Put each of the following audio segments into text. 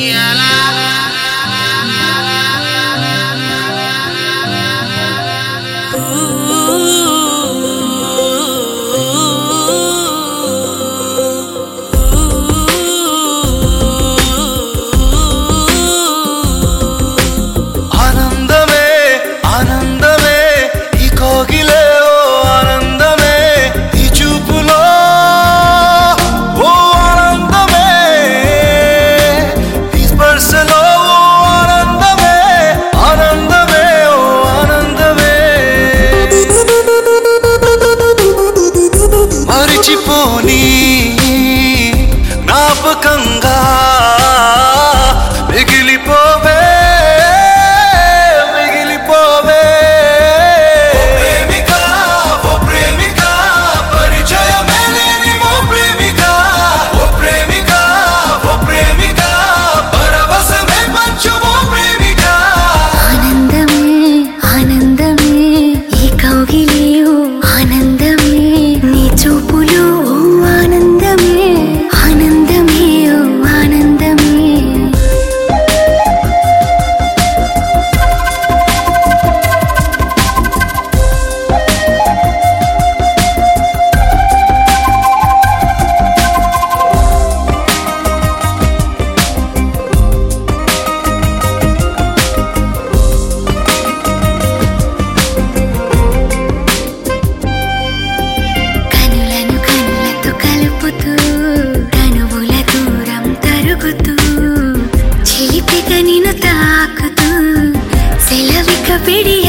señalar. कंगाल తాకుతూ చిలిపిక నిన్ను తాకుతూ సెలవిక పిడి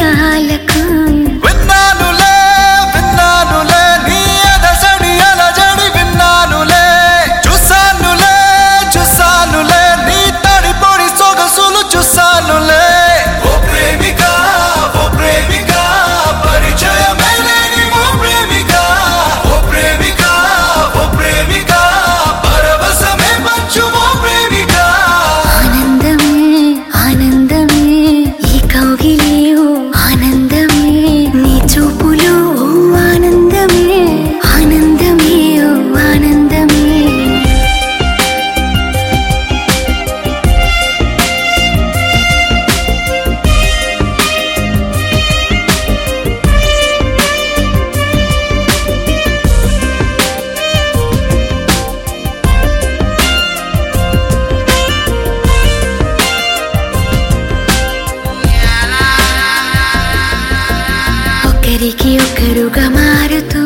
ఒకరికి ఒకరుగా మారుతూ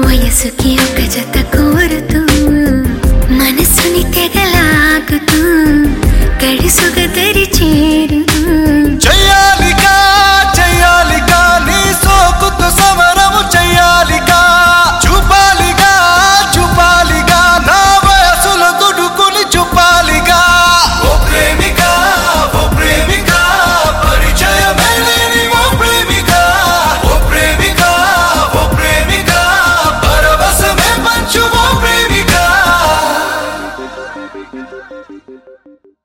వయసుకి ఒక జత కోరుతూ మనసుని తెగలాగుతూ గడుసుగా